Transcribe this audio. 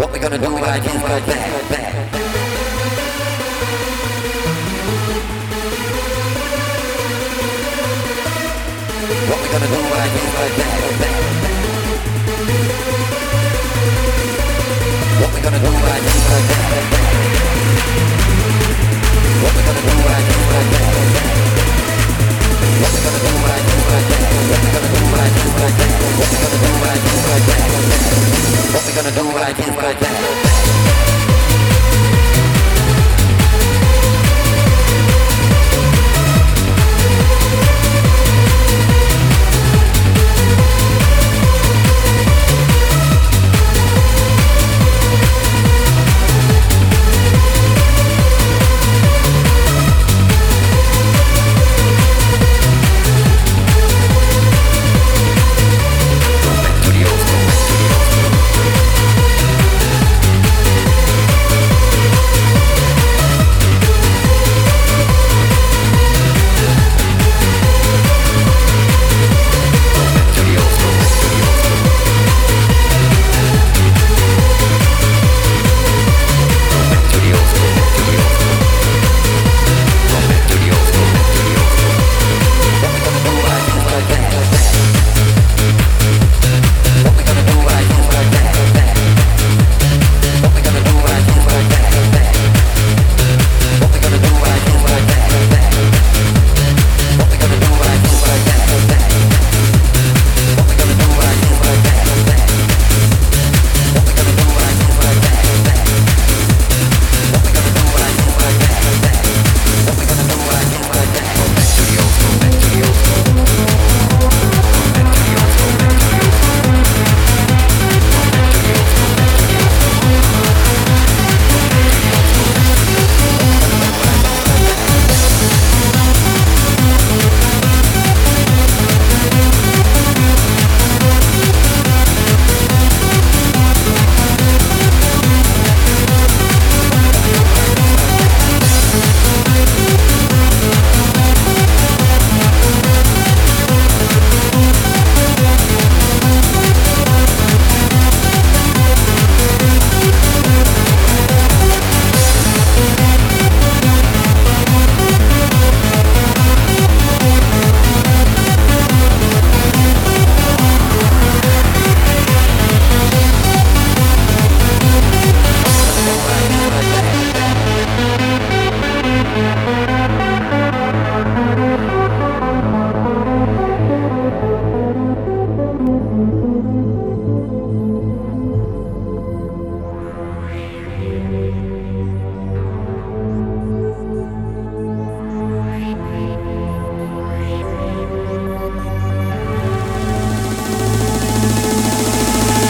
What we gonna do right is right there, there. What we gonna do is right there, there. What gonna do right is right